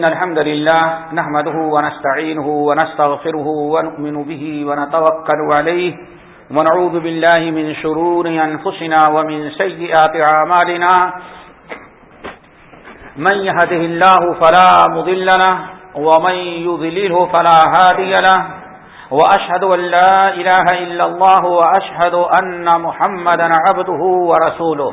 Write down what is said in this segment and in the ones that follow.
إن الحمد لله نحمده ونستعينه ونستغفره ونؤمن به ونتوكل عليه ونعوذ بالله من شرور أنفسنا ومن سيئات عامالنا من يهده الله فلا مضل له ومن يضلله فلا هادي له وأشهد أن لا إله إلا الله وأشهد أن محمدا عبده ورسوله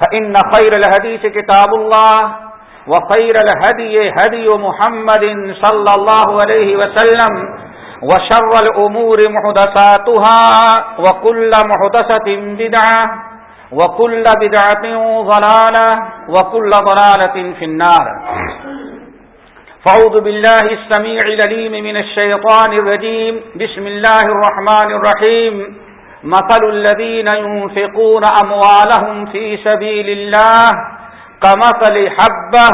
فإن خير الهديث كتاب الله وخير الهدي هدي محمد صلى الله عليه وسلم وشر الأمور محدثاتها وكل محدثة بدعة وكل بدعة ضلالة وكل ضلالة في النار. فعوذ بالله السميع لليم من الشيطان الرجيم بسم الله الرحمن الرحيم مثل الذين ينفقون أموالهم في سبيل الله كمثل حبة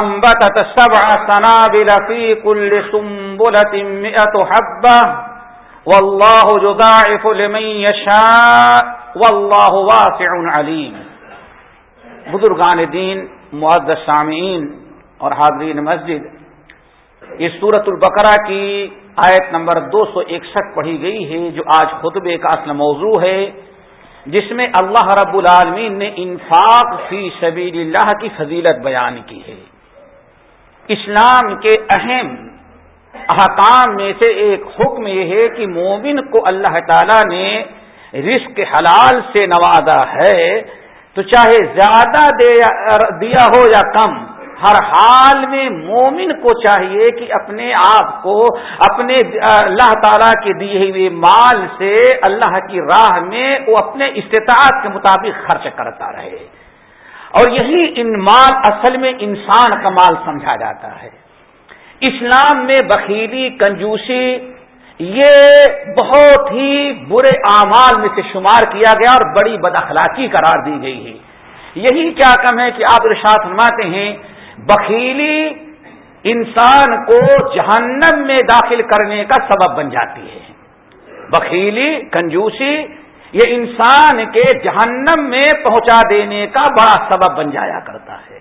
أنبتت سبع سنابل في كل سنبلة مئة حبة والله جضاعف لمن يشاء والله واسع عليم بزرگان دین معذ سامعین اور حاضرین مسجد اس صورت البقرہ کی آیت نمبر دو سو اکسٹھ پڑھی گئی ہے، جو آج خطبے کا اصل موضوع ہے، جس میں اللہ رب العالمین نے انفاق فی سبیل اللہ کی فضیلت بیان کی ہے۔ اسلام کے اہم احکام میں سے ایک حکم یہ ہے کہ مومن کو اللہ تعالی نے رزق حلال سے نوازا ہے، تو چاہے زیادہ دیا ہو یا کم ہر حال میں مومن کو چاہیے کہ اپنے آپ کو اپنے اللہ تعالی کے دیے ہوئے مال سے اللہ کی راہ میں وہ اپنے استطاعت کے مطابق خرچ کرتا رہے۔ اور یہی ان مال، اصل میں انسان کا مال سمجھا جاتا ہے۔ اسلام میں بخیلی، کنجوسی، یہ بہت ہی برے اعمال میں سے شمار کیا گیا اور بڑی بد اخلاقی قرار دی گئی ہے۔ یہی کیا کم ہے کہ آپ ارشاد فرماتے ہیں بخیلی انسان کو جہنم میں داخل کرنے کا سبب بن جاتی ہے۔ بخیلی، کنجوسی، یہ انسان کے جہنم میں پہنچا دینے کا بڑا سبب بن جایا کرتا ہے۔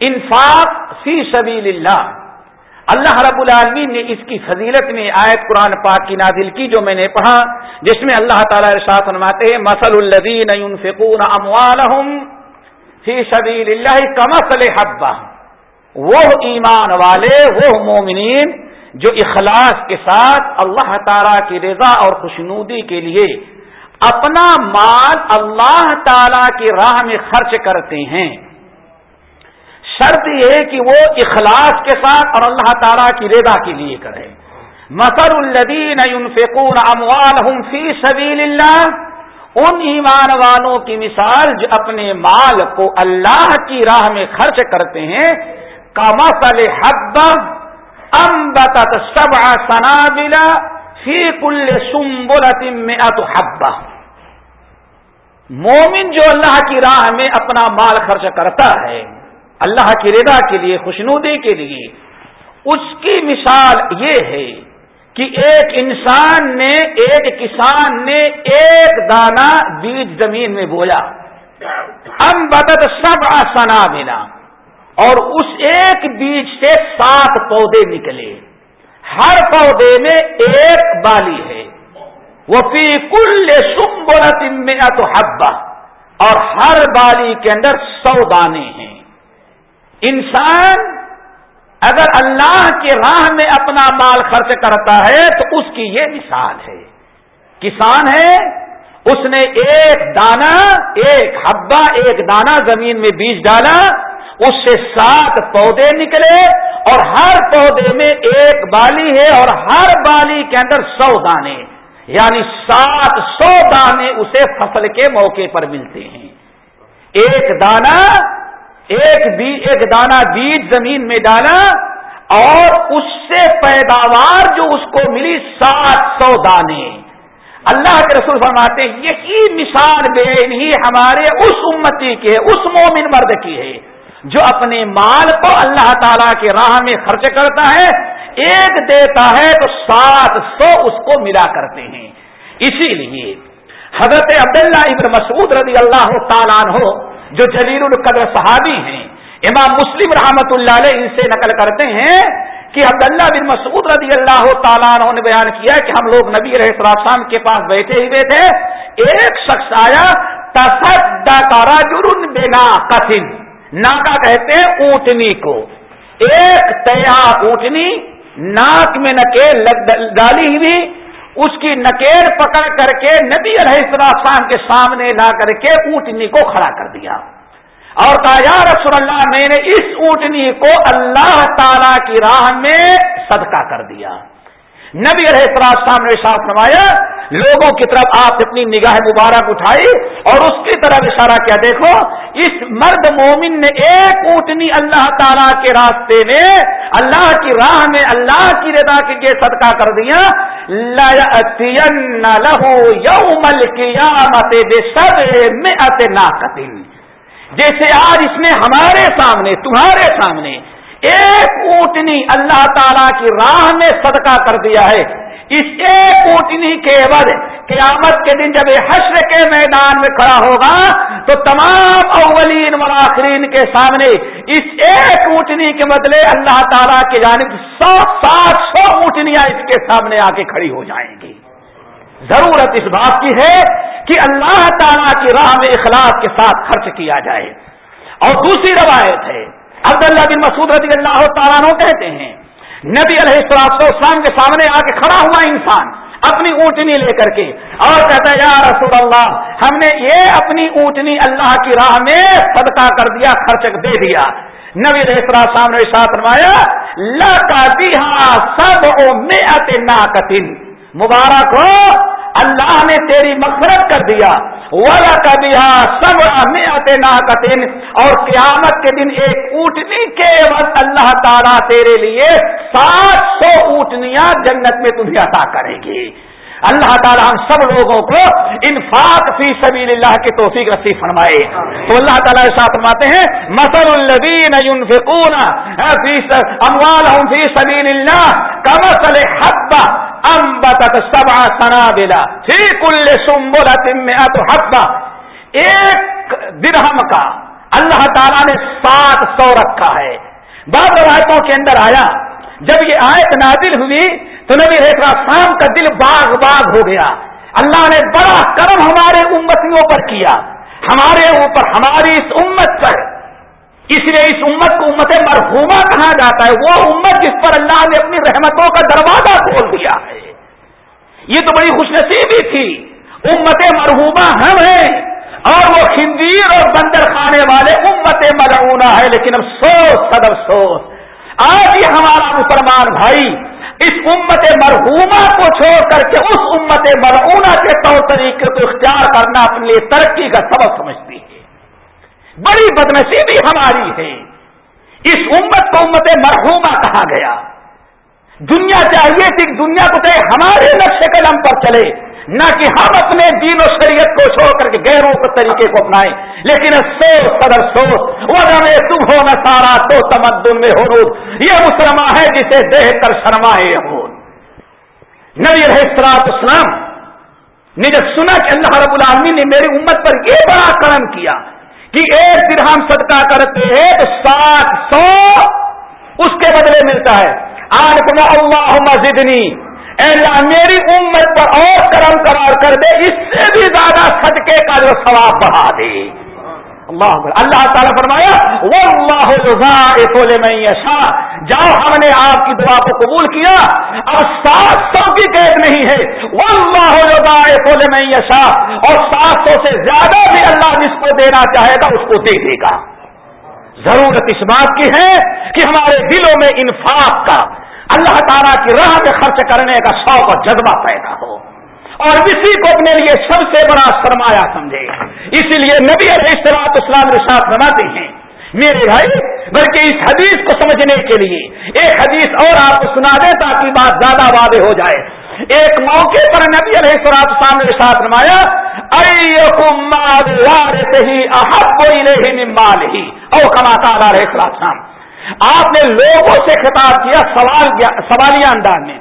انفاق فی سبیل اللہ اللہ رب العالمین نے اس کی فضیلت میں آیت قرآن پاک کی نازل کی جو میں نے پڑھا، جس میں اللہ تعالی ارشاد فرماتے ہیں مسل الدین فکون اموالحم فی سبیل اللہ کمسل حبا وہ ایمان والے، وہ مومنین جو اخلاص کے ساتھ اللہ تعالی کی رضا اور خوشنودی کے لیے اپنا مال اللہ تعالی کی راہ میں خرچ کرتے ہیں۔ شرط یہ کہ وہ اخلاص کے ساتھ اور اللہ تعالیٰ کی رضا کے لیے کرے۔ مسر الدین فکون فی سبیل اللہ ان ایمان والوں کی مثال جو اپنے مال کو اللہ کی راہ میں خرچ کرتے ہیں کا مسل حب امبت سب سنابلا فی کل سمبلت میں حبا مومن جو اللہ کی راہ میں اپنا مال خرچ کرتا ہے، اللہ کی رضا کے لیے، خوشنودی کے لیے، اس کی مثال یہ ہے کہ ایک انسان نے، ایک کسان نے ایک دانہ بیج زمین میں بویا۔ ہم بدت سب آسنا ملا اور اس ایک بیج سے سات پودے نکلے۔ ہر پودے میں ایک بالی ہے۔ وہ فی کل سمبرت میں تو حبا اور ہر بالی کے اندر سو دانے ہیں۔ انسان اگر اللہ کے راہ میں اپنا مال خرچ کرتا ہے تو اس کی یہ مثال ہے۔ کسان ہے، اس نے ایک دانا ایک ہبا ایک دانا زمین میں بیج ڈالا، اس سے سات پودے نکلے اور ہر پودے میں ایک بالی ہے اور ہر بالی کے اندر سو دانے۔ یعنی سات سو دانے اسے فصل کے موقع پر ملتے ہیں۔ ایک دانا ایک ایک دانا بیج زمین میں ڈالا اور اس سے پیداوار جو اس کو ملی سات سو دانے۔ اللہ کے رسول فرماتے یہی مثال بے ہی ہمارے اس امتی کے، اس مومن مرد کی ہے، جو اپنے مال کو اللہ تعالی کے راہ میں خرچ کرتا ہے، ایک دیتا ہے تو سات سو اس کو ملا کرتے ہیں۔ اسی لیے حضرت عبداللہ ابن مسعود رضی اللہ تعالیٰ ہو جو جلیل القدر صحابی ہیں، امام مسلم رحمت اللہ علیہ ان سے نقل کرتے ہیں کہ عبداللہ بن مسعود رضی اللہ تعالیٰ عنہ نے بیان کیا کہ ہم لوگ نبی رہ السلام کے پاس بیٹھے ہوئے تھے، ایک شخص آیا تارا جرن بنا کتن ناکا کہتے ہیں اونٹنی کو۔ ایک تیار اونٹنی، ناک میں نکیل ڈالی ہوئی اس کی نکیل پکڑ کر کے نبی علیہ السلام کے سامنے لا کر کے اونٹنی کو کھڑا کر دیا۔ اور کہا، یا رسول اللہ، میں نے اس اونٹنی کو اللہ تعالی کی راہ میں صدقہ کر دیا۔ نبی علیہ السلام نے ساتھ نمایا لوگوں کی طرف آپ اپنی نگاہ مبارک اٹھائی اور اس کی طرف اشارہ کیا، دیکھو، اس مرد مومن نے ایک اونٹنی اللہ تعالی کے راستے میں، اللہ کی راہ میں، اللہ کی رضا کے لیے صدقہ کر دیا۔ لہو یوم القیامت بسر میں جیسے آج اس نے ہمارے سامنے، تمہارے سامنے ایک اونٹنی اللہ تعالی کی راہ میں صدقہ کر دیا ہے۔ اس ایک اونٹنی کے بعد قیامت کے دن جب یہ حشر کے میدان میں کھڑا ہوگا، تو تمام اولین مراخرین کے سامنے اس ایک اونٹنی کے بدلے اللہ تعالیٰ کی جانب سو سات سو اونٹنیاں اس کے سامنے آ کے کھڑی ہو جائیں گی۔ ضرورت اس بات کی ہے کہ اللہ تعالیٰ کی راہ میں اخلاق کے ساتھ خرچ کیا جائے۔ اور دوسری روایت ہے، عبداللہ بن مسعود رضی اللہ تعالیٰ کہتے ہیں نبی علیہ السلام کے سامنے آ کے کھڑا ہوا انسان اپنی اونٹنی لے کر کے اور کہتا ہے، یا رسول اللہ، ہم نے یہ اپنی اونٹنی اللہ کی راہ میں صدقہ کر دیا خرچ دے دیا۔ نبی علیہ السلام نے ساتھ روایا لا سب او میں مبارک ہو، اللہ نے تیری مغفرت کر دیا۔ والا کبھی سب میں اور قیامت کے دن ایک اونٹنی کے وقت اللہ تعالیٰ تیرے لیے سات سو اونٹنیاں جنت میں تمہیں عطا کرے گی اللہ تعالیٰ ہم سب لوگوں کو انفاق فی سبیل اللہ کی توفیق رسی فرمائے۔ تو اللہ تعالیٰ ساتھ فرماتے ہیں مسل الدین ينفقون فی اموال فی سبیل اللہ کمسل حبہ امبتت سبع سنابلا فی کل سنبلت مئت حبہ۔ ایک درہم کا اللہ تعالیٰ نے سات سو رکھا ہے۔ بعض روایتوں کے اندر آیا جب یہ آیت نازل ہوئی تو نبی ریخا شام کا دل باغ باغ ہو گیا۔ اللہ نے بڑا کرم ہمارے امتیوں پر کیا۔ ہمارے اوپر، ہماری اس امت پر۔ اس لیے اس امت کو امت مرحوما کہا جاتا ہے۔ وہ امت جس پر اللہ نے اپنی رحمتوں کا دروازہ کھول دیا ہے۔ یہ تو بڑی خوش نصیبی تھی۔ امت مرحوما ہم ہیں اور وہ خنزیر اور بندر کھانے والے امت مرعونہ ہے لیکن افسوس، سد افسوس۔ آج یہ ہمارا مسلمان بھائی اس امت مرحوما کو چھوڑ کر کے اس امت مرعونہ کے طور طریقے کو اختیار کرنا اپنے لیے ترقی کا سبب سمجھتی ہے۔ بڑی بدنسیبی ہماری ہے۔ اس امت کو امت مرحوما کہا گیا۔ دنیا چاہیے کہ دنیا کو چاہے ہمارے نقش قلم پر چلے۔ نہ کہ ہم اپنے دین و شریعت کو چھوڑ کر کے غیروں کے طریقے کو اپنائیں، لیکن سوچ صدر سوچ وہ تم ہو نہ سارا تو تمدن میں ہو یہ مسلمان ہے جسے دیکھ کر شرمائے نبی رہے اسلام نے جب سنا کہ اللہ رب العالمین نے میری امت پر یہ بڑا کرم کیا کہ ایک دن ہم صدقہ کرتے ہیں تو سات سو اس کے بدلے ملتا ہے۔ آج اللہ مسجدنی اللہ، میری امت پر اور کرم کرار کر دے، اس سے بھی زیادہ صدقے کا جو ثواب بڑھا دے۔ اللہ اللہ تعالیٰ فرمایا وہ اللہ میں یشا جاؤ، ہم نے آپ کی دعا کو قبول کیا۔ اب سات سو کی قید نہیں ہے۔ وہ اللہ میں یشا اور سات سو سے زیادہ بھی اللہ جس کو دینا چاہے گا، اس کو دے دے گا۔ ضرورت اس بات کی ہے کہ ہمارے دلوں میں انفاق کا اللہ تعالیٰ کی راہ میں خرچ کرنے کا شوق اور جذبہ پیدا ہو۔ اور کسی کو اپنے لیے سب سے بڑا سرمایہ سمجھے۔ اسی لیے نبی علیہ السلاط اسلام رشاط بناتے ہیں، میرے بھائی، بلکہ اس حدیث کو سمجھنے کے لیے، ایک حدیث اور آپ کو سنا دے تاکہ بات زیادہ واضح ہو جائے۔ ایک موقع پر نبی علیہ السلاط اسلام نے ساتھ نمایا او کما تعالیٰ علیہ السلام آپ نے لوگوں سے خطاب کیا، سوال سوالیہ انداز میں۔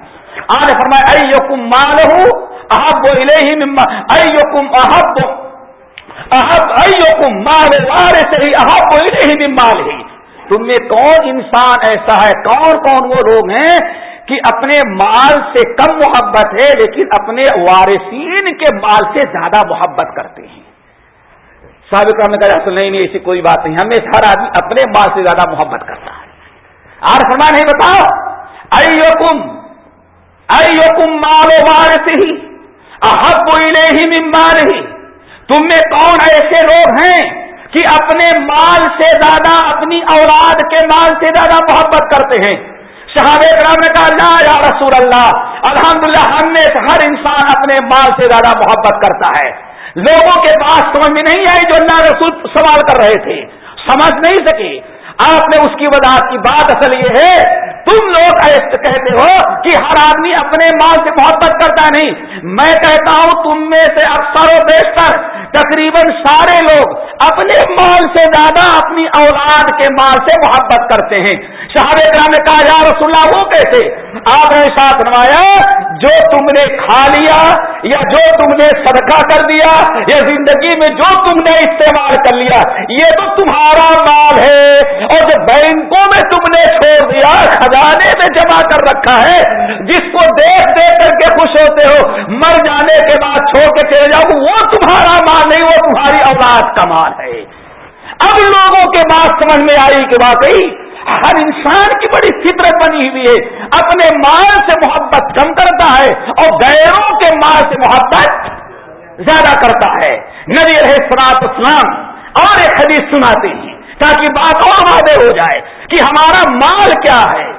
آج فرمایا ائی یقم مال ہوں احب مما ایکم احب احب ایکم مال وارے سے ہی، احب مال ہی تم میں کون انسان ایسا ہے؟ کون کون وہ لوگ ہیں کہ اپنے مال سے کم محبت ہے، لیکن اپنے وارثین کے مال سے زیادہ محبت کرتے ہیں؟ سابق نے کہا اصل نہیں نہیں، ایسی کوئی بات نہیں۔ ہمیں ہر آدمی اپنے مال سے زیادہ محبت کرتا ہے۔ آر فرما نہیں، بتاؤ۔ ائی یقم ائی یقم مال وارث ہی احب ہی مال ہی تم میں کون ایسے لوگ ہیں کہ اپنے مال سے زیادہ، اپنی اولاد کے مال سے زیادہ محبت کرتے ہیں؟ صحابہ کرام نے کہا، لا یا رسول اللہ، الحمدللہ ہم میں ہر انسان اپنے مال سے زیادہ محبت کرتا ہے۔ لوگوں کے پاس سمجھ میں نہیں آئی جو اللہ رسول سوال کر رہے تھے۔ سمجھ نہیں سکے۔ آپ نے اس کی وضاحت کی بات اصل یہ ہے، تم لوگ کہتے ہو کہ ہر آدمی اپنے مال سے محبت کرتا نہیں۔ میں کہتا ہوں، تم میں سے اکثر و بیشتر، تقریباً سارے لوگ اپنے مال سے زیادہ اپنی اولاد کے مال سے محبت کرتے ہیں۔ صحابہ کرام نے کہا، یا رسول اللہ، وہ کیسے؟ آپ نے ساتھ نمایا جو تم نے کھا لیا یا جو تم نے صدقہ کر دیا یا زندگی میں جو تم نے استعمال کر لیا، یہ تو تمہارا مال ہے۔ اور جو بینکوں میں تم نے چھوڑ دیا، خزانے میں جمع کر رکھا ہے، جس کو دیکھ دیکھ کر کے خوش ہوتے ہو، مر جانے کے بعد چھوڑ کے چلے جاؤ، وہ تمہارا مال نہیں، وہ تمہاری اولاد کا مال ہے۔ اب لوگوں کے بات سمجھ میں آئی کہ واقعی ہر انسان کی بڑی فطرت بنی ہوئی ہے۔ اپنے مال سے محبت کم کرتا ہے اور غیروں کے مال سے محبت زیادہ کرتا ہے۔ نبی رہے سرات اسلام اور ایک حدیث سناتے ہیں تاکہ بات اور واضح ہو جائے کہ ہمارا مال کیا ہے،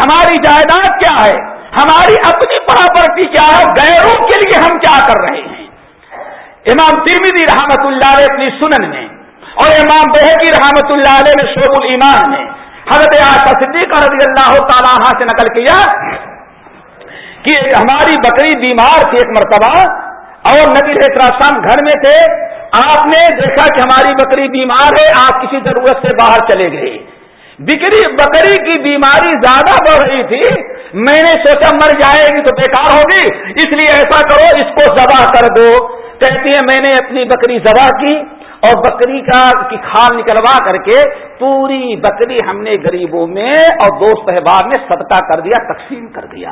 ہماری جائیداد کیا ہے، ہماری اپنی پراپرٹی کیا ہے، غیروں کے لیے ہم کیا کر رہے ہیں۔ امام ترمیدی رحمت اللہ علیہ اپنی سنن میں اور امام بحقی رحمت اللہ علیہ نے شعب الایمان میں حضرت آشا صدیق رضی اللہ تعالیٰ سے نقل کیا کہ ہماری بکری بیمار تھی ایک مرتبہ اور نبی السلام گھر میں تھے۔ آپ نے دیکھا کہ ہماری بکری بیمار ہے، آپ کسی ضرورت سے باہر چلے گئے۔ بکری بکری کی بیماری زیادہ بڑھ رہی تھی۔ میں نے سوچا مر جائے گی تو بیکار ہوگی، اس لیے ایسا کرو، اس کو ذبح کر دو۔ کہتی ہے، میں نے اپنی بکری ذبح کی۔ اور بکری کا کی کھال نکلوا کر کے پوری بکری ہم نے غریبوں میں اور دوست احباب میں صدقہ کر دیا، تقسیم کر دیا۔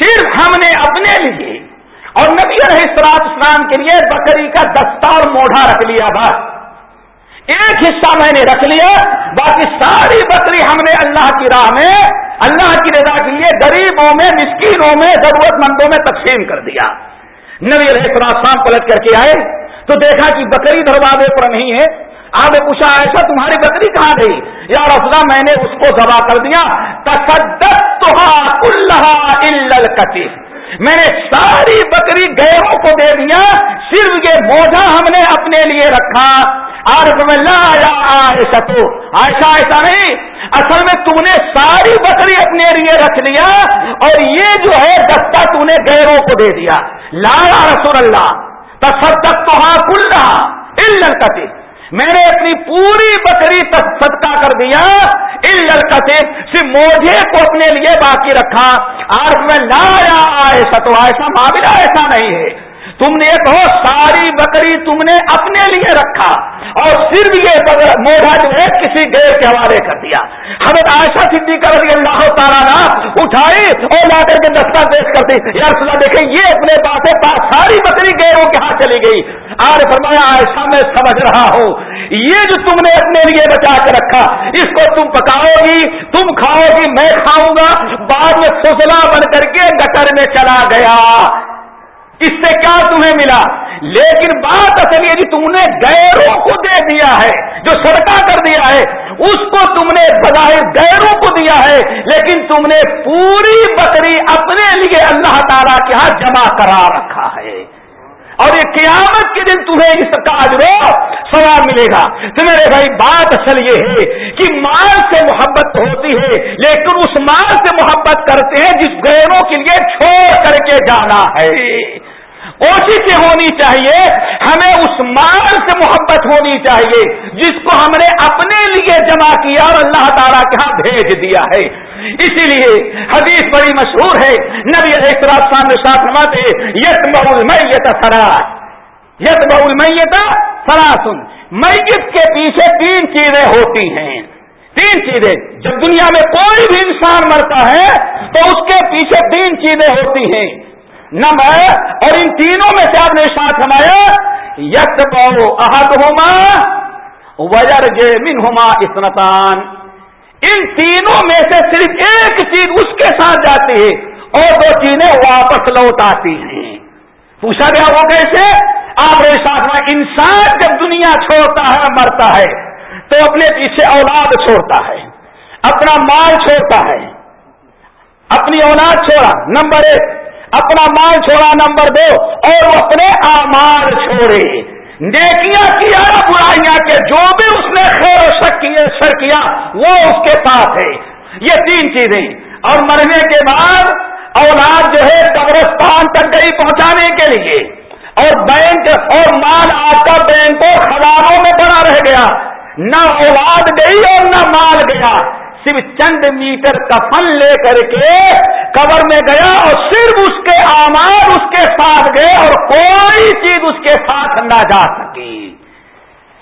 صرف ہم نے اپنے لیے اور نبی علیہ السلاط اسلام کے لیے بکری کا دستار موڑا رکھ لیا بس۔ ایک حصہ میں نے رکھ لیا، باقی ساری بکری ہم نے اللہ کی راہ میں، اللہ کی رضا کے لیے غریبوں میں، مسکینوں میں ضرورت مندوں میں تقسیم کر دیا۔ نبی علیہ السلام پلٹ کر کے آئے۔ تو دیکھا کہ بکری دروازے پر نہیں ہے۔ آپ نے پوچھا ایسا تمہاری بکری کہاں گئی یا رسولہ میں نے اس کو ذبح کر دیا۔ میں نے ساری بکری گیروں کو دے دیا، صرف یہ بوجھا ہم نے اپنے لیے رکھا۔ آر لا ایسا تو ایسا ایسا نہیں، اصل میں تم نے ساری بکری اپنے لیے رکھ لیا اور یہ جو ہے دستہ تم نے گیروں کو دے دیا۔ لا رسول اللہ تصدق تو ہاں کل رہا میں نے اپنی پوری بکری صدقہ کر دیا ان لڑکتے صرف موجے کو اپنے لیے باقی رکھا۔ آج میں لایا ایسا تو ایسا معاملہ ایسا نہیں ہے۔ تم نے کہو ساری بکری تم نے اپنے لیے رکھا اور صرف یہ موڑا جو ہے کسی گیر کے حوالے کر دیا۔ ہمیں عائشہ صدی کر رہی اللہ تعالیٰ اٹھائی اور لا کر کے دستہ پیش کر دی۔ یا دیکھیں، یہ اپنے پاس پاس ساری بکری گیروں کے ہاتھ چلی گئی۔ آج فرمایا، عائشہ، میں سمجھ رہا ہوں، یہ جو تم نے اپنے لیے بچا کے رکھا، اس کو تم پکاؤ گی، تم کھاؤ گی، میں کھاؤں گا۔ بعد میں فضلہ بن کر کے گٹر میں چلا گیا۔ اس سے کیا تمہیں ملا؟ لیکن بات اصل یہ تم نے گیروں کو دے دیا ہے، جو سڑکا کر دیا ہے، اس کو تم نے بظاہر گیروں کو دیا ہے، لیکن تم نے پوری بکری اپنے لیے اللہ تعالی کے ہاں جمع کرا رکھا ہے۔ اور یہ قیامت کے دن تمہیں اس کا جو سوال ملے گا۔ تو میرے بھائی، بات اصل یہ ہے کہ مال سے محبت ہوتی ہے، لیکن اس مال سے محبت کرتے ہیں جس گیروں کے لیے چھوڑ کر کے جانا ہے۔ کوشش یہ ہونی چاہیے، ہمیں اس مال سے محبت ہونی چاہیے، جس کو ہم نے اپنے لیے جمع کیا اور اللہ تعالیٰ کے ہاں بھیج دیا ہے۔ اسی لیے حدیث بڑی مشہور ہے، نبی سامنے ساتھ نماتے یت بہل میت سرا یت بہل میت سرا سن میت کے پیچھے تین چیزیں ہوتی ہیں۔ تین چیزیں، جب دنیا میں کوئی بھی انسان مرتا ہے، تو اس کے پیچھے تین چیزیں ہوتی ہیں۔ نمبر اور ان تینوں میں سے آپ نے ساتھ ہمایا یت بہو احد ہوما وجر جے من ہوما اسنتان ان تینوں میں سے صرف ایک چیز اس کے ساتھ جاتی ہے اور دو چیزیں واپس لوٹ آتی ہیں۔ پوچھا گیا وہ کیسے؟ آپ نے ساتھ میں انسان جب دنیا چھوڑتا ہے، مرتا ہے، تو اپنے پیچھے اولاد چھوڑتا ہے، اپنا مال چھوڑتا ہے، اپنی اولاد چھوڑا۔ نمبر ایک اپنا مال چھوڑا، نمبر دو، اور وہ اپنے آمال چھوڑے۔ نیکیاں کیا، برائیاں کے جو بھی اس نے خیر و شک سر کیا، وہ اس کے ساتھ ہے۔ یہ تین چیزیں۔ اور مرنے کے بعد اولاد جو ہے قبرستان تک گئی پہنچانے کے لیے۔ اور بینک، اور مال آپ کا بینک اور خزانوں میں بڑا رہ گیا۔ نہ اولاد گئی اور نہ مال گیا۔ صرف چند میٹر کفن لے کر کے قبر میں گیا اور صرف اس کے آمار اس کے ساتھ گئے اور کوئی چیز اس کے ساتھ نہ جا سکی۔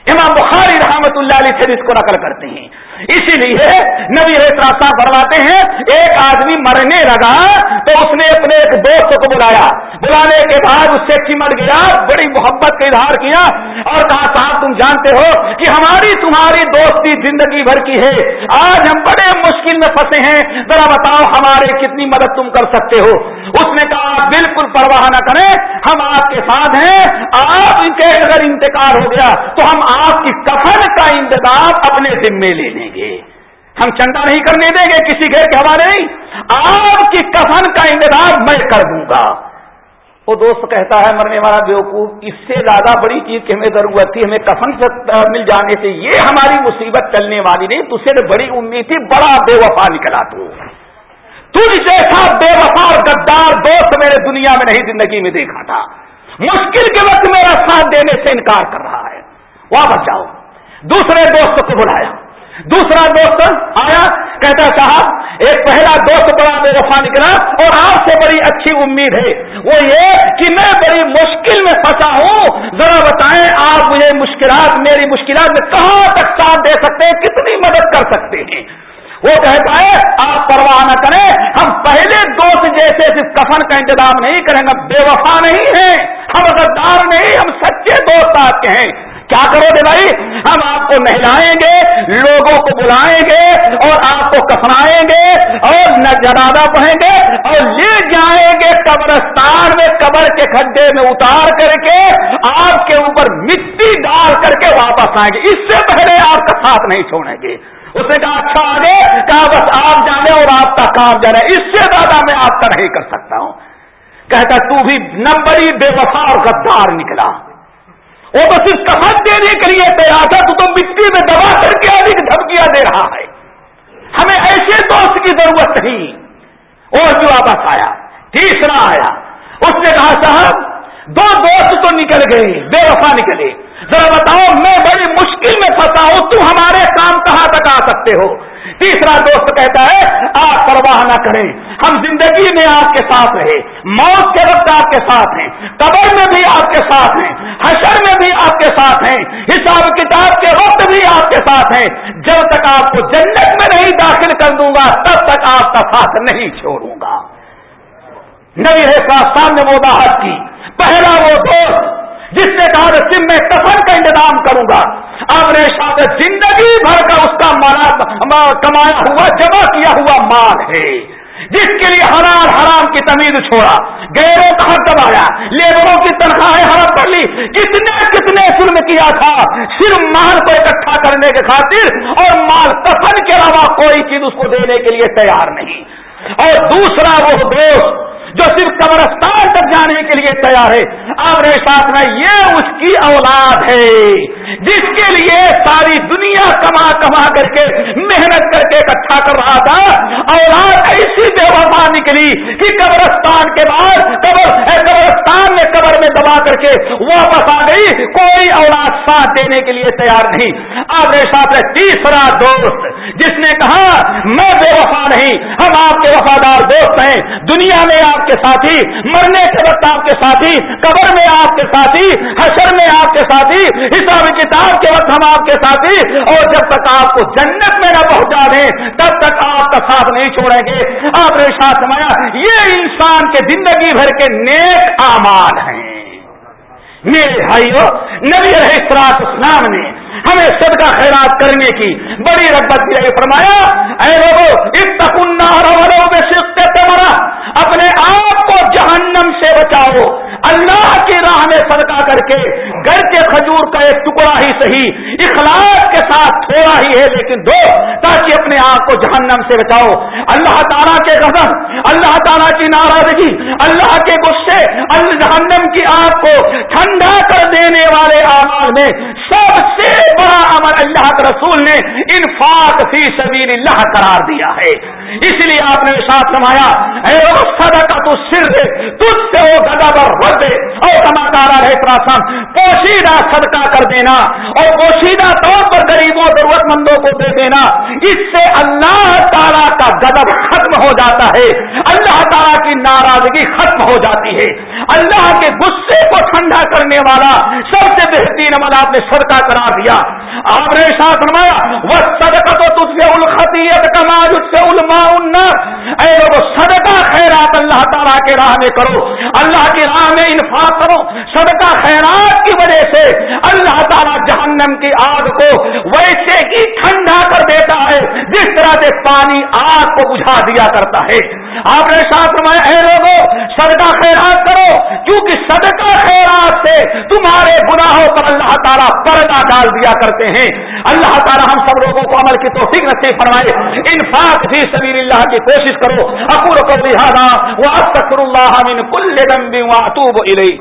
امام بخاری رحمت اللہ علیہ سے اس کو نقل کرتے ہیں۔ اسی لیے نبی راستہ بڑھواتے ہیں، ایک آدمی مرنے لگا تو اس نے اپنے ایک دوست کو بلایا۔ بلانے کے بعد اس سے چمٹ گیا، بڑی محبت کا اظہار کیا اور کہا، صاحب، تم جانتے ہو کہ ہماری تمہاری دوستی زندگی بھر کی ہے۔ آج ہم بڑے مشکل میں پھنسے ہیں۔ ذرا بتاؤ، ہمارے کتنی مدد تم کر سکتے ہو؟ اس نے کہا بالکل پرواہ نہ کریں، ہم آپ کے ساتھ ہیں۔ آپ کے اگر انتقال ہو گیا تو ہم آپ کی کفن کا انتظام اپنے ذمے لے لیں۔ گے۔ ہم چندہ نہیں کرنے دیں گے کسی گھر کے حوالے نہیں۔ آپ کی کفن کا انتظام میں کر دوں گا۔ وہ دوست کہتا ہے مرنے والا بیوقوف، اس سے زیادہ بڑی چیز کی ہمیں ضرورت تھی، ہمیں کفن سے مل جانے سے۔ یہ ہماری مصیبت چلنے والی نہیں تجھ سے بڑی امید تھی، بڑا بے وفا نکلا تو۔ تجھ جیسا بے وفا گدار دوست میرے دنیا میں نہیں، زندگی میں دیکھا تھا۔ مشکل کے وقت میرا ساتھ دینے سے انکار کر رہا ہے۔ واپس جاؤ۔ دوسرے دوست کو بلایا۔ دوسرا دوست آیا، کہتا، صاحب، ایک پہلا دوست بڑا بے وفا نکلا اور آپ سے بڑی اچھی امید ہے۔ وہ یہ کہ میں بڑی مشکل میں پھنسا ہوں۔ ذرا بتائیں، آپ مجھے مشکلات، میری مشکلات میں کہاں تک ساتھ دے سکتے ہیں؟ کتنی مدد کر سکتے ہیں؟ وہ کہتا ہے، آپ پرواہ نہ کریں۔ ہم پہلے دوست جیسے اس کفن کا انتظام نہیں کریں گے بے وفا نہیں ہے ہم غدار نہیں، ہم سچے دوست آپ کے ہیں۔ کیا کرو گے بھائی؟ ہم آپ کو نہلائیں گے، لوگوں کو بلائیں گے اور آپ کو کفنائیں گے اور جنازہ پڑھیں گے اور لے جائیں گے قبرستان میں قبر کے کھڈے میں اتار کر کے آپ کے اوپر مٹی ڈال کر کے واپس آئیں گے۔ اس سے پہلے آپ کا ساتھ نہیں چھوڑیں گے۔ اس نے کہا اچھا آگے، کہا، بس آپ جانے اور آپ کا کام جانے اس سے زیادہ میں آپ کا نہیں کر سکتا ہوں۔ کہتا، تو بھی نمبری بے وفا اور غدار نکلا۔ وہ تو صرف کفن دینے کے لیے تیار تھا تو تو مٹی میں دبا کر کے ادھک دھمکیاں دے رہا ہے۔ ہمیں ایسے دوست کی ضرورت نہیں۔ اور جو واپس آیا، تیسرا آیا۔ اس نے کہا، صاحب، دو دوست تو نکل گئے، بے وفا نکلے۔ ذرا بتاؤ، میں بڑی مشکل میں پھنسا ہوں، تم ہمارے کام کہاں تک آ سکتے ہو؟ تیسرا دوست کہتا ہے، آپ پرواہ نہ کریں، ہم زندگی میں آپ کے ساتھ رہے موت کے وقت آپ کے ساتھ ہیں، قبر میں بھی آپ کے ساتھ ہیں، حشر میں بھی آپ کے ساتھ ہیں، حساب کتاب کے وقت بھی آپ کے ساتھ ہیں۔ جب تک آپ کو جنت میں نہیں داخل کر دوں گا، تب تک آپ کا ساتھ نہیں چھوڑوں گا۔ نبی ہے سامنے وہ باہر کی۔ پہلا وہ دوست جس نے کہا سم میں کفن کا انتظام کروں گا۔ آپ نے ساتھ زندگی بھر کا اس کا کمایا ہوا، جمع کیا ہوا مال ہے۔ جس کے لیے حرام حرام کی تمیز چھوڑا۔ گیروں کا حق دبایا۔ لیبروں کی تنخواہیں حرام کر لی۔ کتنے کتنے ظلم کیا تھا۔ صرف مال کو اکٹھا کرنے کے خاطر اور مال کفن کے علاوہ کوئی چیز اس کو دینے کے لیے تیار نہیں۔ اور دوسرا وہ دوست جو صرف قبرستان تک جانے کے لیے تیار ہے آپ نے ساتھ میں یہ اس کی اولاد ہے، جس کے لیے ساری دنیا کما کما کر کے، محنت کر کے اکٹھا کر رہا تھا۔ اولاد ایسی بے وفا نکلی کہ قبرستان کے بعد قبر قبرستان میں قبر میں دبا کر کے واپس آ گئی۔ کوئی اولاد ساتھ دینے کے لیے تیار نہیں۔ آپ نے ساتھ میں تیسرا دوست، جس نے کہا، میں بے وفا نہیں، ہم آپ کے وفادار دوست ہیں۔ دنیا میں آپ کے ساتھی، مرنے کے وقت آپ کے ساتھی، قبر میں آپ کے ساتھی، حشر میں آپ کے ساتھی، حساب کتاب کے وقت ہم آپ کے ساتھی۔ اور جب تک آپ کو جنت میں نہ پہنچا دیں، تب تک آپ کا ساتھ نہیں چھوڑیں گے۔ آپ نے ساتھ سمایا یہ انسان کے زندگی بھر کے نیک اعمال ہیں۔ میرے بھائیو، نبی رہے اسلام نے ہمیں صدقہ خیرات کرنے کی بڑی رغبت بھی فرمایا، اے لوگوں اتنا مرا اپنے آپ کو جہنم سے بچاؤ۔ اللہ کی راہ میں صدقہ کر کے گھر کے کھجور کا ایک ٹکڑا ہی صحیح اخلاق کے ساتھ تھوڑا ہی ہے، لیکن دو تاکہ اپنے آپ کو جہنم سے بچاؤ۔ اللہ تعالیٰ کے غضب، اللہ تعالیٰ کی ناراضگی، اللہ کے غصے جہنم کی آگ کو ٹھنڈا کر دینے والے آواز میں سب سے بڑا عمل اللہ کے رسول نے انفاق فی سبیل اللہ قرار دیا ہے۔ اس لیے آپ نے ساتھ سمایا صدقہ تو سر تجھ سے وہ گدا بر دے اور کماکارا رہے پراسن پوشیدہ صدقہ کر دینا اور پوشیدہ طور پر غریبوں ضرورت مندوں کو دے دینا۔ اس سے اللہ تعالیٰ کا گدب ختم ہو جاتا ہے۔ اللہ تعالیٰ کی ناراضگی ختم ہو جاتی ہے۔ اللہ کے غصے کو کرنے والا سب سے بہترین عمل آپ نے صدقہ کرا دیا۔ آپ نے ساتھ فرمایا وہ صدقہ تو تجھ سے الخطیت کما تجھ سے علما اے وہ صدقہ خیرات اللہ تعالیٰ کے راہ میں کرو۔ اللہ کی راہ میں انفاق کرو۔ صدقہ خیرات کی وجہ سے اللہ تعالیٰ جہنم کی آگ کو ویسے ہی ٹھنڈا کر دیتا ہے، جس طرح سے پانی آگ کو بجھا دیا کرتا ہے۔ آپ نے ساتھ فرمایا، اے لوگوں صدقہ خیرات کرو۔ کیونکہ صدقہ خیرات سے تمہارے گناہوں پر اللہ تعالیٰ پردہ ڈال دیا کرتے ہیں۔ اللہ تعالیٰ ہم سب لوگوں کو عمل کی توفیق نصیب فرمائے۔ انفاق بھی سبیل اللہ کی کوشش کرو۔ اکور کو لہٰذا وہ اکثر اللہ من کل دم واتوب الیہ۔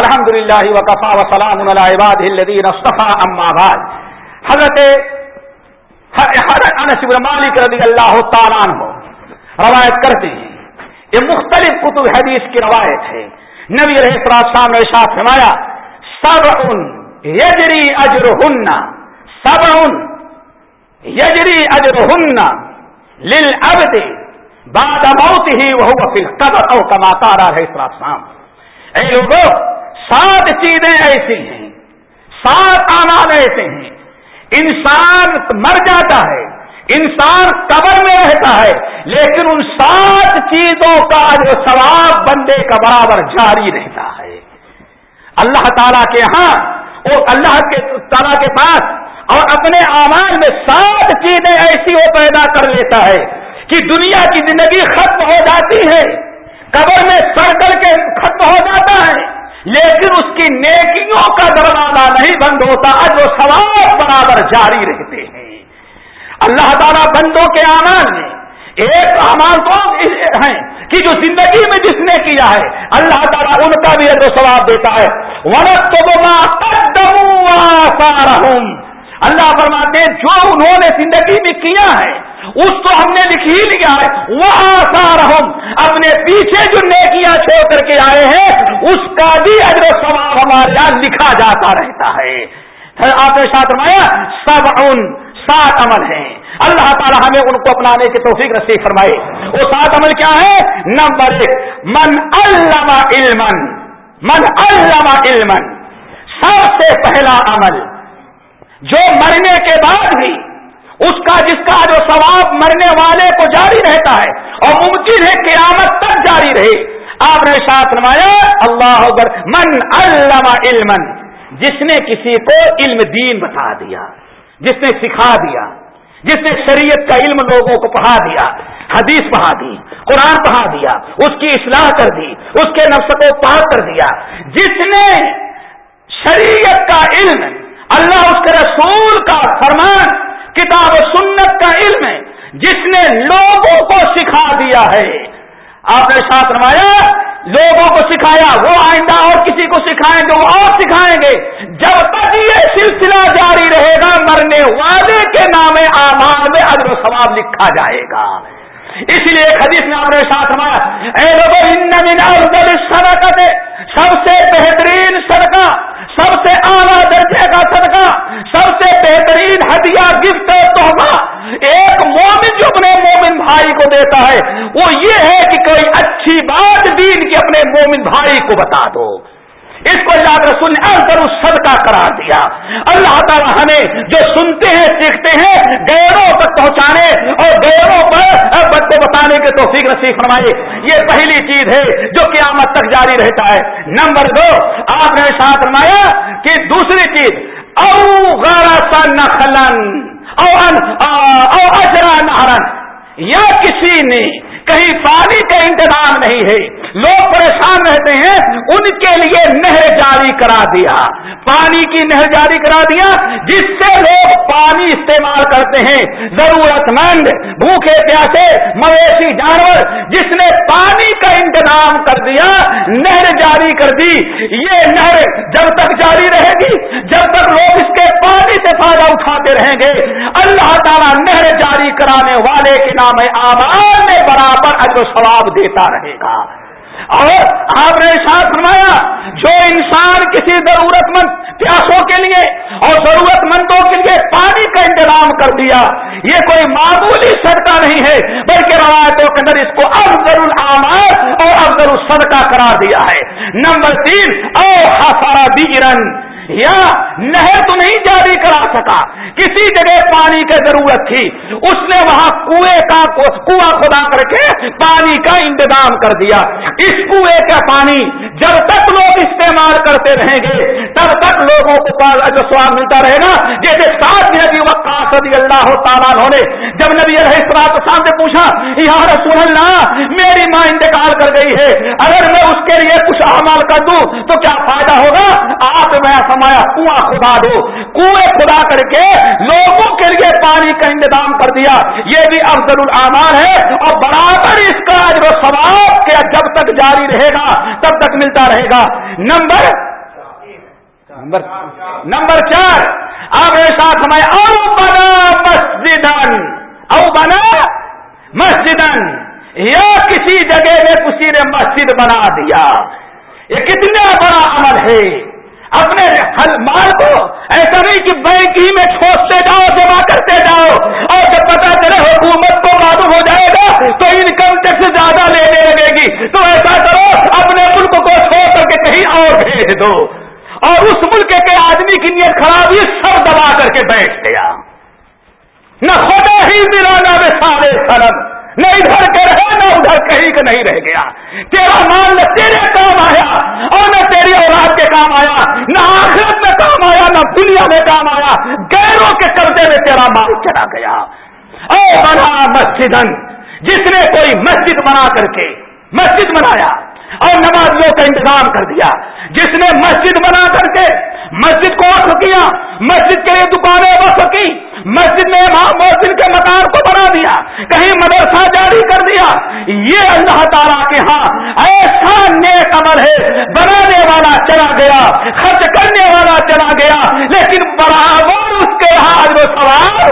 الحمد للہ وقفا وسلام عباد الدین اصطفیٰ اما بعد۔ حضرت انس بن مالک رضی اللہ تعالیٰ عنہ روایت کرتے ہیں۔ یہ مختلف کتب حدیث کی روایت ہے۔ نبی رہے شام نے شاہ فرمایا سب ان یجری اجر ہن سب ان یجری اجر ہن لل ابد باد موت ہی وہ قبر او کماتا رہا ہے شام اے لوگوں سات چیزیں ایسی ہیں، سات آماد ایسے ہیں۔ انسان مر جاتا ہے انسان قبر میں رہتا ہے، لیکن ان سات چیزوں کا جو ثواب بندے کا برابر جاری رہتا ہے۔ اللہ تعالیٰ کے ہاں اور اللہ کے تعالیٰ کے پاس اور اپنے آواز میں سات چیزیں ایسی وہ پیدا کر لیتا ہے کہ دنیا کی زندگی ختم ہو جاتی ہے، قبر میں سڑ کر کے ختم ہو جاتا ہے، لیکن اس کی نیکیوں کا دروازہ نہیں بند ہوتا آج وہ برابر جاری رہتے ہیں۔ اللہ تعالیٰ بندوں کے آمان میں ایک امان تو ہیں کہ جو زندگی میں جس نے کیا ہے، اللہ تعالیٰ ان کا بھی ادو ثواب دیتا ہے۔ اللہ فرماتے ہیں، جو انہوں نے زندگی میں کیا ہے، اس کو ہم نے لکھ ہی لیا ہے۔ وہ آسار اپنے پیچھے جو نیکیاں چھوڑ کر کے آئے ہیں، اس کا بھی اجر و ثواب ہمارے یہاں لکھا جاتا رہتا ہے۔ آپ نے ساتھ رمایا سب ان سات عمل ہیں۔ اللہ تعالیٰ ہمیں ان کو اپنانے کی توفیق نصیب فرمائے۔ وہ سات عمل کیا ہے نمبر ایک، من علم علم من علم علم سب سے پہلا عمل، جو مرنے کے بعد بھی اس کا جس کا جو ثواب مرنے والے کو جاری رہتا ہے اور ممکن ہے قیامت تک جاری رہے۔ آپ نے ساتھ نمایا اللہ من علم علم جس نے کسی کو علم دین بتا دیا۔ جس نے سکھا دیا، جس نے شریعت کا علم لوگوں کو پڑھا دیا، حدیث پڑھا دی، قرآن پڑھا دیا، اس کی اصلاح کر دی، اس کے نفس کو پاک کر دیا۔ جس نے شریعت کا علم، اللہ اس کے رسول کا فرمان، کتاب و سنت کا علم، جس نے لوگوں کو سکھا دیا ہے۔ آپ نے ساتھ نمایا لوگوں کو سکھایا، وہ آئندہ اور کسی کو سکھائیں گے وہ اور سکھائیں گے۔ جب تک یہ سلسلہ جاری رہے گا، مرنے والے کے نام آمان میں ادر و ثواب لکھا جائے گا۔ اس لیے حدیث میں آپ نے ساتھ روایا سڑک سب سے بہترین سڑکا سب سے اعلیٰ درجے کا صدقہ، سب سے بہترین ہدیہ گفٹ تحفہ ایک مومن جو اپنے بھائی کو دیتا ہے۔ وہ یہ ہے کہ کوئی اچھی بات دین کی اپنے مومن بھائی کو بتا دو۔ اس کو اللہ رسول نے افضل صدقہ قرار دیا۔ اللہ تعالیٰ ہمیں جو سنتے ہیں، سیکھتے ہیں گیروں تک پہنچانے اور گیروں پر کو بتانے کے توفیق نصیب فرمائے۔ یہ پہلی چیز ہے جو قیامت تک جاری رہتا ہے۔ نمبر دو، آپ نے ساتھ فرمایا کہ دوسری چیز، او غارا سا نخلن او اجرا نہرن۔ یا کسی نے کہیں پانی کا انتظام نہیں ہے، لوگ پریشان رہتے ہیں، ان کے لیے نہر جاری کرا دیا۔ پانی کی نہر جاری کرا دیا، جس سے لوگ پانی استعمال کرتے ہیں۔ ضرورت مند بھوکے پیاسے، مویشی جانور، جس نے پانی کا انتظام کر دیا، نہر جاری کر دی۔ یہ نہر جب تک جاری رہے گی، جب تک لوگ اس کے پانی سے فائدہ اٹھاتے رہیں گے۔ اللہ تعالیٰ نہر جاری کرانے والے کے نام آباد میں برابر اجر و ثواب دیتا رہے گا۔ اور آپ نے ساتھ فرمایا، جو انسان کسی ضرورت مند پیاسوں کے لیے اور ضرورت مندوں کے لیے پانی کا انتظام کر دیا، یہ کوئی معمولی صدقہ نہیں ہے، بلکہ روایتوں کے اندر اس کو افضل العمار اور افضل الصدقہ قرار دیا ہے۔ نمبر تین، او حفا دیرن یا نہر تو نہیں جاری کرا سکا۔ کسی جگہ پانی کی ضرورت تھی۔ اس نے وہاں کنویں کا کنواں خدا کر کے پانی کا انتظام کر دیا۔ اس کنویں کا پانی جب تک لوگ استعمال کرتے رہیں گے، تب تک لوگوں کو جو سواد ملتا رہے گا۔ جیسے سات نبی وقت رضی اللہ تعالیٰ نے جب نبی علیہ السلام سے پوچھا، یا رسول اللہ، میری ماں انتقال کر گئی ہے۔ اگر میں اس کے لیے کچھ اعمال کر دوں تو کیا فائدہ ہوگا؟ آپ میں فرمایا کنواں خدا دو۔ کنویں خدا کر کے لوگوں کے لیے پانی کا انتظام کر دیا۔ یہ بھی افضل العمان ہے۔ اور برابر اس کا جو سواب کے جب تک جاری رہے گا تب تک ملتا رہے گا۔ نمبر نمبر نمبر چار۔ آپ نے ساتھ ہمارے او بنا مسجد او بنا مسجد یا کسی جگہ میں کسی نے مسجد بنا دیا۔ یہ کتنا بڑا عمل ہے۔ اپنے مال کو ایسا نہیں کہ بینک ہی میں چھوٹتے جاؤ، جمع کرتے جاؤ اور جب پتا چلے حکومت کو معلوم ہو جائے گا تو انکم ٹیکس زیادہ لینے لگے گی۔ تو ایسا کرو، اپنے ملک کو چھوڑ کر کے کہیں اور بھیج دو۔ اور اس ملک کے آدمی کی نیت خرابی سب دبا کر کے بیٹھ گیا۔ نہ خدا ہی دلانا میں سارے سرد نہ ادھر کے رہے، نہ ادھر کہیں کا نہیں رہ گیا۔ تیرا مال نہ تیرے کام آیا اور نہ تیری اولاد کے کام آیا، نہ آخرت میں کام آیا، نہ دنیا میں کام آیا۔ گیروں کے قبضے میں تیرا مال چلا گیا۔ او بنا مسجد جس نے کوئی مسجد بنا کر کے مسجد بنایا اور نمازیوں کا انتظام کر دیا، جس نے مسجد بنا کر کے مسجد کو وقف کیا، مسجد کے لیے دکانیں وقف کی مسجد میں محسن کے مکان کو بنا دیا، کہیں مدرسہ جاری کر دیا۔ یہ اللہ تعالیٰ کے ہاں ایسا نیک عمل ہے، بنانے والا چلا گیا، خرچ کرنے والا چلا گیا، لیکن برابر اس کے ہاں جو سوال۔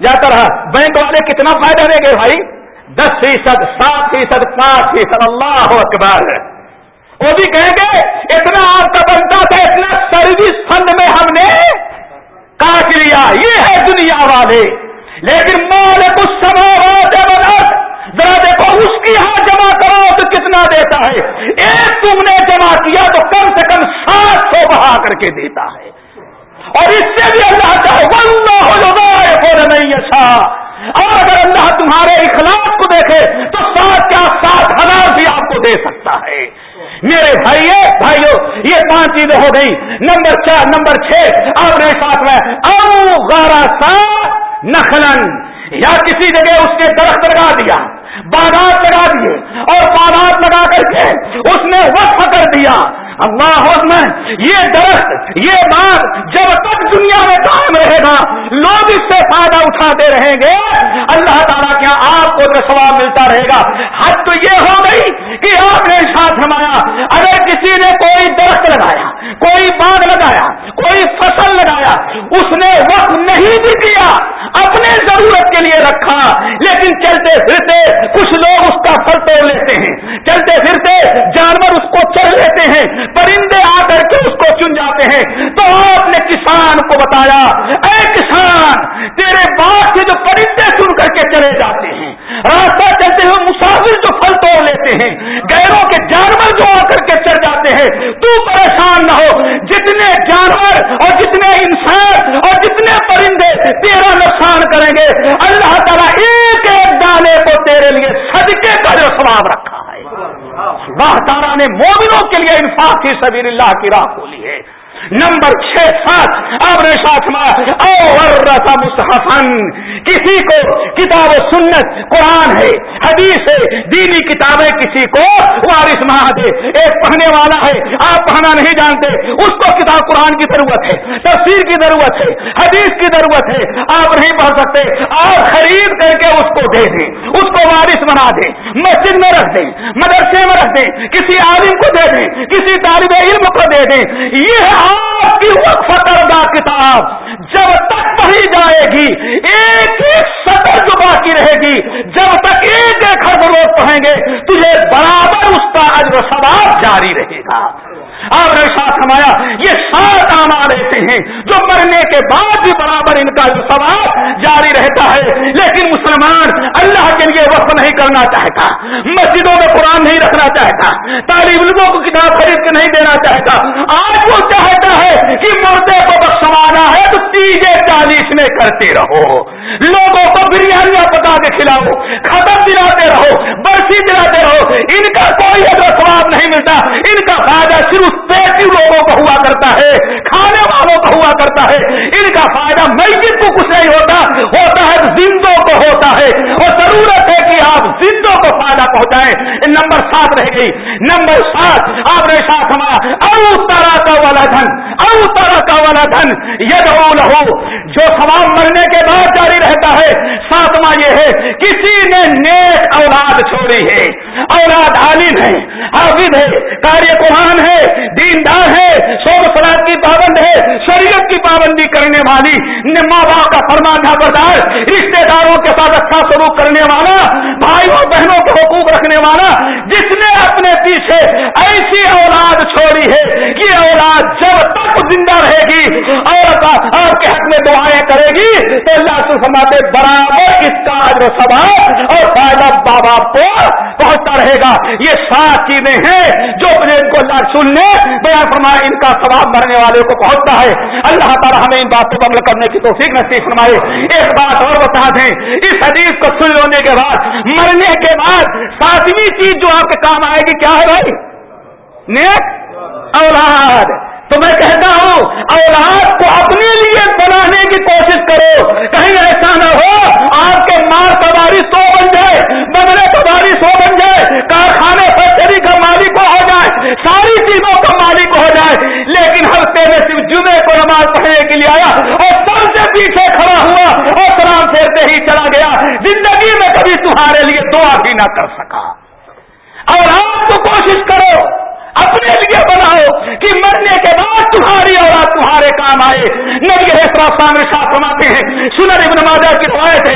جاتا رہا بینک والے کتنا فائدہ دیں گے بھائی؟ دس فیصد، سات فیصد، پانچ فیصد، اللہ اکبر۔ وہ بھی کہیں گے، اتنا آپ کا بنتا تھا، اتنا سروس فنڈ میں ہم نے کاٹ لیا یہ ہے دنیا والے۔ لیکن مالک اس سماج ذرا دیکھو، اس کی یہاں جمع کرو تو کتنا دیتا ہے؟ ایک تم نے جمع کیا تو کم سے کم سات سو بہا کر کے دیتا ہے۔ اور اس سے بھی اللہ چاہے نہیں اچھا اور اگر اللہ تمہارے اخلاق کو دیکھے تو سات کیا سات ہزار بھی آپ کو دے سکتا ہے۔ میرے بھائی بھائیو، یہ پانچ چیزیں ہو گئی نمبر چار، نمبر چھ آپ نے ساتھ میں او گارا سا نخلن یا کسی جگہ اس نے درخت لگا دیا بادات لگا دیے اور بادات لگا کر کے اس نے وقف کر دیا۔ اللہ میں، یہ درخت، یہ بات جب تک دنیا میں قائم رہے گا، لوگ اس سے فائدہ اٹھاتے رہیں گے۔ اللہ تعالیٰ کیا آپ کو جو سواب ملتا رہے گا۔ حد تو یہ ہو گئی کہ آپ نے ساتھ ہمایا کسی نے کوئی درخت لگایا، کوئی باغ لگایا، کوئی فصل لگایا، اس نے وقت نہیں بھی کیا، اپنے ضرورت کے لیے رکھا، لیکن چلتے پھرتے کچھ لوگ اس کا پھل توڑ لیتے ہیں، چلتے پھرتے جانور اس کو چڑھ لیتے ہیں، پرندے آ کر کے اس کو چن جاتے ہیں۔ تو آپ نے کسان کو بتایا، اے کسان، تیرے باغ سے جو پرندے چن کر کے چلے جاتے ہیں، راستہ چلتے ہوئے مسافر جو پھل توڑ لیتے ہیں، گیروں کے جانور جو آ کر کے چڑھ جاتے ہیں، تو پریشان نہ ہو۔ جتنے جانور اور جتنے انسان اور جتنے پرندے تیرا نقصان کریں گے، اللہ تعالیٰ ایک ایک دانے کو تیرے لیے صدقے کا جو ثواب رکھا ہے۔ اللہ تعالیٰ نے مومنوں کے لیے انفاق کی سبیر اللہ کی راہ کھولی ہے۔ نمبر چھ سات، آپ نے ساتھ مستحفن کسی کو کتاب و سنت، قرآن ہے، حدیث ہے، دینی کتابیں کسی کو وارث مہا دے۔ ایک پڑھنے والا ہے، آپ پڑھنا نہیں جانتے، اس کو کتاب قرآن کی ضرورت ہے، تفسیر کی ضرورت ہے، حدیث کی ضرورت ہے۔ آپ نہیں پڑھ سکتے، آپ خرید کر کے اس کو دے دیں، اس کو وارث بنا دیں، مسجد میں رکھ دیں، مدرسے میں رکھ دیں، کسی عالم کو دے دیں، کسی طالب علم کو دے دیں۔ یہ ہے آپ کی وقف کردہ کتاب جب تک پڑھی جائے گی، ایک ایک سطر جو باقی رہے گی، جب تک ایک ایک ہر روز پڑھیں گے، تجھے برابر اس کا اجر ثواب جاری رہے گا۔ آپ نے ساتھ ہمایا یہ سات آمار ایسے ہیں جو مرنے کے بعد بھی برابر ان کا جو ثواب جاری رہتا ہے، لیکن مسلمان اللہ کے لیے وقت نہیں کرنا چاہتا، مسجدوں میں قرآن نہیں رکھنا چاہتا، طالب علموں کو کتاب خرید کے نہیں دینا چاہتا۔ آج وہ چاہتا ہے کہ مردے کو بخشوانا ہے تو تیجے چالیس میں کرتے رہو۔ لوگوں کو بریانیاں پکا کے کھلاؤ ختم دلاتے رہو، برسی دلاتے رہو۔ ان کا کوئی اگر سواب نہیں ملتا۔ ان کا فائدہ صرف پیٹی لوگوں کو ہوا کرتا ہے، کھانے والوں کو ہوا کرتا ہے۔ ان کا فائدہ میت کو کچھ نہیں ہوتا ہوتا ہے زندوں کو ہوتا ہے۔ اور ضرورت ہے کہ آپ زندوں کو فائدہ پہنچائیں۔ نمبر سات رہ گئی۔ نمبر سات، آپ نے ساتھ ہمارا او طرح کا والا دھن او طرح کا والا دھن لہو۔ جو سواب مرنے کے بعد جاری رہتا ہے ساتواں یہ ہے، کسی نے نیک اولاد چھوڑی ہے۔ اولاد عالم ہے، حافظ ہے کاریہ قرآن ہے، دیندار ہے سوب سراد کی پابند ہے، شریعت کی پابندی کرنے والی ماں باپ کا فرمان بردار رشتے داروں کے ساتھ اچھا سلوک کرنے والا، بھائیوں بہنوں کے حقوق رکھنے والا، جس نے اپنے پیچھے ایسی اولاد چھوڑی ہے، یہ اولاد جب تک زندہ رہے گی اور آپ کے حق میں دعائیں کرے گی تو اللہ سے فرماتے برابر اس کا سوال اور فائدہ باپ کو پہنچتا رہے گا۔ یہ سات چیزیں ہیں جو اپنے کو اللہ سن لے بیان فرمایا ان کا ثواب مرنے والے کو پہنچتا ہے۔ اللہ تعالیٰ ہمیں ان باتوں کو عمل کرنے کی توفیق نصیب فرمائے۔ ایک بات اور بتا دیں، اس حدیث کو سن لینے کے بعد، مرنے کے بعد ساتویں چیز جو آپ کے کام آئے گی، کیا ہے بھائی؟ نیک؟ اولاد۔ تو میں کہتا ہوں، اولاد کو اپنے لیے بنانے کی کوشش کرو۔ کہیں ایسا نہ ہو، آپ کے مال کا بارش سو بن جائے بنگلے کا بارش ہو بن جائے، کارخانے فیکٹری کا مالک ہو جائے، ساری چیزوں کا مالک ہو جائے۔ لیکن ہفتے میں صرف جمعے کو نماز پڑھنے کے لیے آیا اور سب سے پیچھے کھڑا ہوا اور سلام پھیرتے ہی چلا گیا۔ زندگی میں کبھی تمہارے لیے دعا بھی نہ کر سکا۔ اور آپ کو کوشش کرو، اپنے لیے بناؤ مرنے کے بعد تمہاری اولاد تمہارے کام آئے۔ نبی سامنے ساتھ سنر ابن ماجہ کی روایت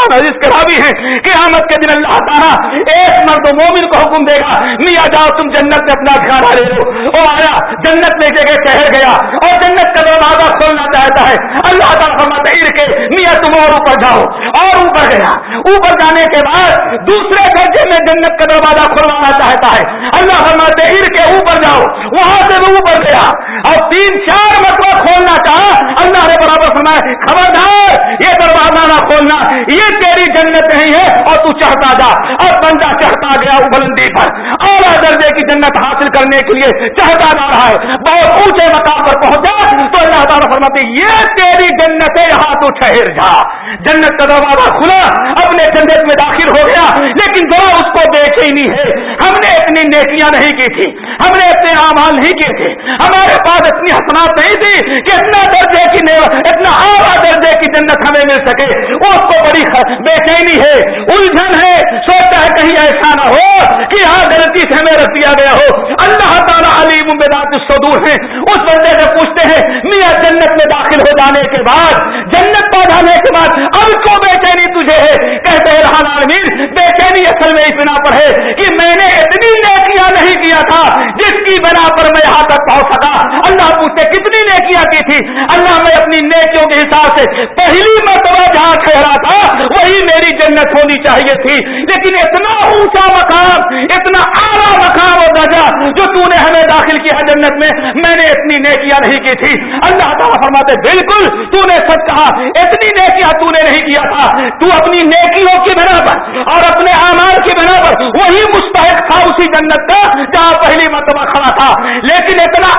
مسلم عزیز کرا بھی ہیں کہ آمد کے دن اللہ تعالیٰ ایک مرد و مومن کو حکم دے گا، میاں جاؤ تم جنت میں اپنا ٹھکانا لے لو۔ وہ آیا، جنت لے کے ٹہر گیا۔ اور جنت کا دروازہ کھولنا چاہتا ہے۔ اللہ تعالیٰ فرماتا ہے کے، میاں تم اور اوپر جاؤ۔ اور اوپر گیا۔ اوپر جانے کے بعد دوسرے درجے میں جنت کا دروازہ کھلوانا چاہتا ہے، اللہ فرماتے ار کے اوپر جاؤ۔ وہاں سے بھی اوپر گیا۔ اور تین چار مرتبہ کھولنا چاہا۔ اللہ نے برابر فرمایا، خبردار، یہ دروازہ نہ کھولنا، یہ تیری جنت نہیں ہے، اور تو چڑھتا جا۔ اور بندہ چڑھتا گیا بلندی پر۔ اعلیٰ درجے کی جنت حاصل کرنے کے لیے چڑھتا جا رہا ہے۔ بہت اونچے مقام پر پہنچا، تو اللہ تعالیٰ فرماتے، یہ تیری جنت ہے، یہاں تو ٹھہر جا۔ جنت کا دروازہ کھلا، اپنے جنت میں داخل ہو گیا، لیکن جو اس کو دیکھے ہی نہیں ہے۔ ہم نے اتنی نیکیاں نہیں کی تھی۔ ہم نے اتنے اعمال نہیں کیے تھے۔ ہمارے پاس اتنی حسنات نہیں تھی کہ اتنا درجے کی اتنا اعلیٰ درجے کی جنت ہمیں مل سکے۔ اس کو بڑی بے چینی ہے، الجھن ہے۔ سوچتا ہے کہیں ایسا نہ ہو کہ یہاں غلطی سے ہمیں رکھ دیا گیا ہو۔ اللہ تعالیٰ علی ممبرات سدور ہیں۔ اس بندے سے پوچھتے ہیں، میاں جنت میں داخل ہو جانے کے بعد، جنت پا جانے کے بعد اب کو بے چینی تجھے ہے؟ کہتے ہیں رحان عالمین بے چینی اصل میں اتنا پر ہے کہ میں نے اتنی نیکیاں نہیں کیا تھا جس کی بنا پر میں یہاں تک پہنچ سکا، اللہ پوچھتے کتنی نیکیاں کی تھی۔ اللہ میں اپنی نیکیوں کے حساب سے پہلی مرتبہ جہاں ٹھہرا تھا، وہی میری جنت ہونی چاہیے تھی۔ لیکن اتنا اونچا مقام، اتنا اعلیٰ مقام اور درجہ جو تو نے ہمیں داخل کیا جنت میں میں نے اتنی نیکیاں نہیں کی تھی۔ اللہ تعالیٰ فرماتے، بالکل تو نے سچ کہا، اتنی نیکیاں تو نے نہیں کیا تھا۔ تو اپنی نیکیوں کی بنا پر اور اپنے آمار کی بنا پر وہی مستحق تھا اسی جنت کا، جہاں پہلی مرتبہ کھڑا تھا، لیکن اتنا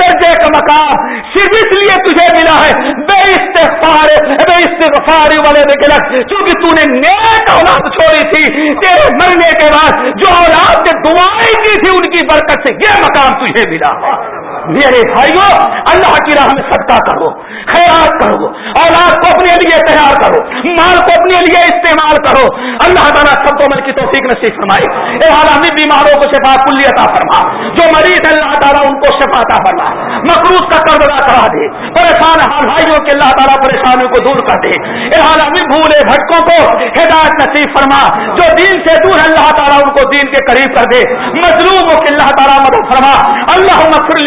درجے کا مقام صرف اس لیے تجھے ملا ہے۔ بے استغفار بے استغفار والے کیونکہ تو نے نیک اولاد چھوڑی تھی۔ تیرے مرنے کے بعد جو اولاد نے دعائیں کی تھی، ان کی برکت سے یہ مقام تجھے ملا۔ ہے میرے بھائیوں اللہ کی راہ میں صدقہ کرو، خیرات کرو، اولاد کو اپنے لیے تیار کرو، مال کو اپنے لیے استعمال کرو۔ اللہ تعالیٰ سب کو مل کی توفیق نصیب فرمائے۔ اے عالمی بیماروں کو شفا کلی عطا فرما۔ جو مریض اللہ تعالیٰ ان کو شفا عطا فرما۔ مقروض کا قرض ادا کرا دے۔ پریشان حال بھائیوں کے اللہ تعالیٰ پریشانیوں کو دور کر دے۔ اے عالمی بھولے بھٹکوں کو ہدایت نصیب فرما۔ جو دین سے دور اللہ تعالیٰ ان کو دین کے قریب کر دے۔ مظلوموں کے اللہ تعالیٰ مدد فرما۔ اللہ مغفر